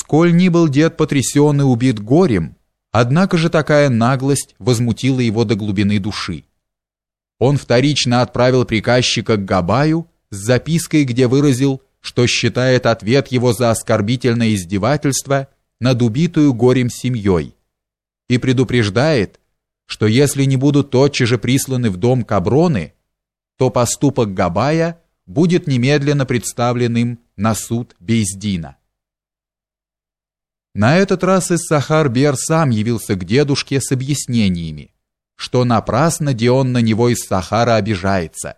Сколь ни был дед потрясен и убит горем, однако же такая наглость возмутила его до глубины души. Он вторично отправил приказчика к Габаю с запиской, где выразил, что считает ответ его за оскорбительное издевательство над убитую горем семьей, и предупреждает, что если не будут тотчас же присланы в дом Каброны, то поступок Габая будет немедленно представлен им на суд Бейздина. На этот раз Иссахар-Бер сам явился к дедушке с объяснениями, что напрасно Дион на него из Сахара обижается,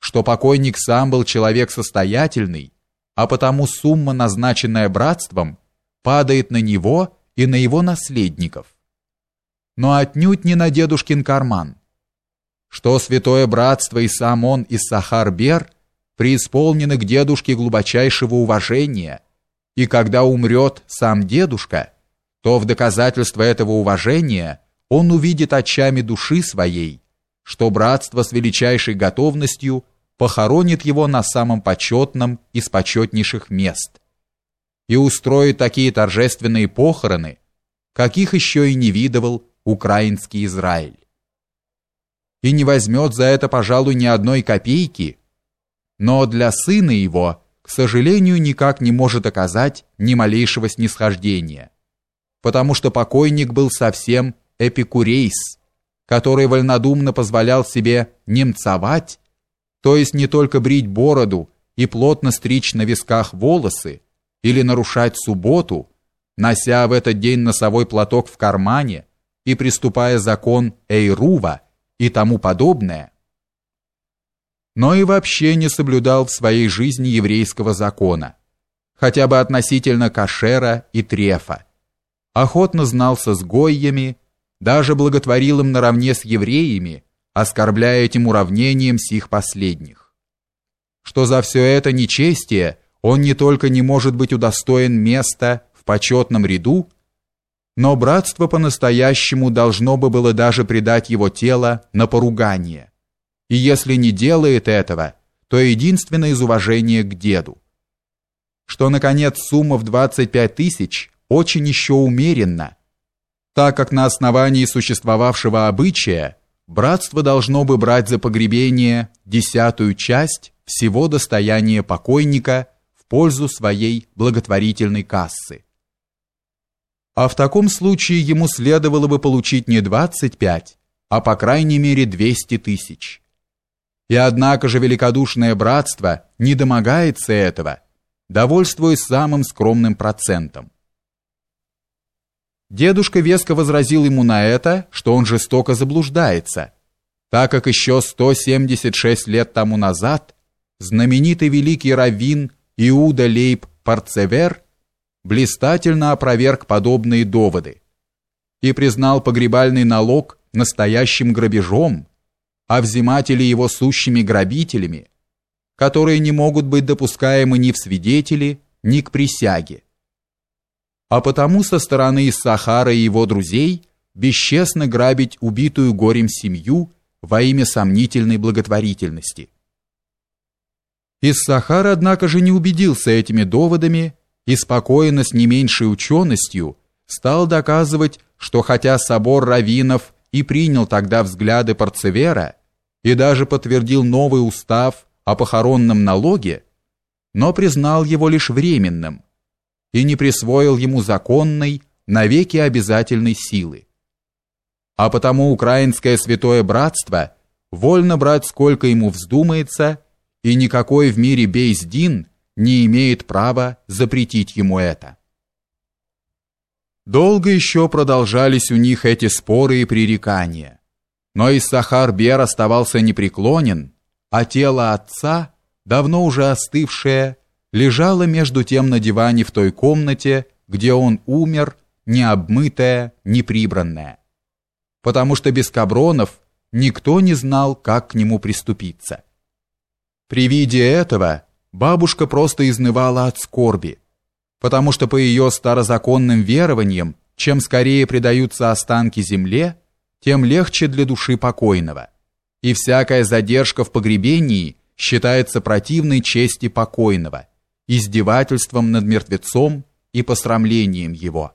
что покойник сам был человек состоятельный, а потому сумма, назначенная братством, падает на него и на его наследников. Но отнюдь не на дедушкин карман. Что святое братство и сам он из Сахар-Бер преисполнены к дедушке глубочайшего уважения – и когда умрет сам дедушка, то в доказательство этого уважения он увидит очами души своей, что братство с величайшей готовностью похоронит его на самом почетном из почетнейших мест и устроит такие торжественные похороны, каких еще и не видывал украинский Израиль. И не возьмет за это, пожалуй, ни одной копейки, но для сына его – сожалению, никак не может оказать ни малейшего снисхождения, потому что покойник был совсем эпикурейс, который вольнодумно позволял себе немцовать, то есть не только брить бороду и плотно стричь на висках волосы или нарушать субботу, нося в этот день носовой платок в кармане и приступая закон Эйрува и тому подобное, но и вообще не соблюдал в своей жизни еврейского закона, хотя бы относительно кашера и трефа. Охотно знался с гойями, даже благотворил им наравне с евреями, оскорбляя этим уравнением сих последних. Что за все это нечестие он не только не может быть удостоен места в почетном ряду, но братство по-настоящему должно бы было даже предать его тело на поругание и если не делает этого, то единственно из уважения к деду. Что, наконец, сумма в 25 тысяч очень еще умеренна, так как на основании существовавшего обычая братство должно бы брать за погребение десятую часть всего достояния покойника в пользу своей благотворительной кассы. А в таком случае ему следовало бы получить не 25, а по крайней мере 200 тысяч. И однако же великодушное братство не домогается этого, довольствуясь самым скромным процентом. Дедушка веско возразил ему на это, что он жестоко заблуждается, так как еще 176 лет тому назад знаменитый великий раввин Иуда Лейб Парцевер блистательно опроверг подобные доводы и признал погребальный налог настоящим грабежом, а взиматели его сущими грабителями, которые не могут быть допускаемы ни в свидетели, ни к присяге. А потому со стороны Иссахара и его друзей бесчестно грабить убитую горем семью во имя сомнительной благотворительности. Иссахар, однако же, не убедился этими доводами и спокойно с не меньшей ученостью стал доказывать, что хотя собор раввинов и принял тогда взгляды Парцевера, и даже подтвердил новый устав о похоронном налоге, но признал его лишь временным и не присвоил ему законной, навеки обязательной силы. А потому украинское святое братство вольно брать сколько ему вздумается, и никакой в мире бейздин не имеет права запретить ему это. Долго еще продолжались у них эти споры и пререкания. Но Иссахар-Бер оставался непреклонен, а тело отца, давно уже остывшее, лежало между тем на диване в той комнате, где он умер, не обмытое, не прибранное. Потому что без кабронов никто не знал, как к нему приступиться. При виде этого бабушка просто изнывала от скорби, потому что по ее старозаконным верованиям, чем скорее предаются останки земле, тем легче для души покойного. И всякая задержка в погребении считается противной чести покойного, издевательством над мертвецом и посрамлением его.